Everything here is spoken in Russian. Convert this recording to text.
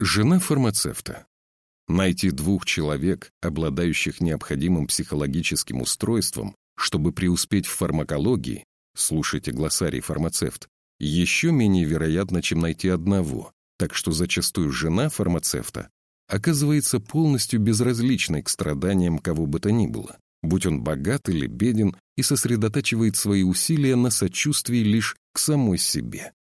Жена фармацевта. Найти двух человек, обладающих необходимым психологическим устройством, чтобы преуспеть в фармакологии, слушайте глоссарий фармацевт, еще менее вероятно, чем найти одного, так что зачастую жена фармацевта оказывается полностью безразличной к страданиям кого бы то ни было, будь он богат или беден, и сосредотачивает свои усилия на сочувствии лишь к самой себе.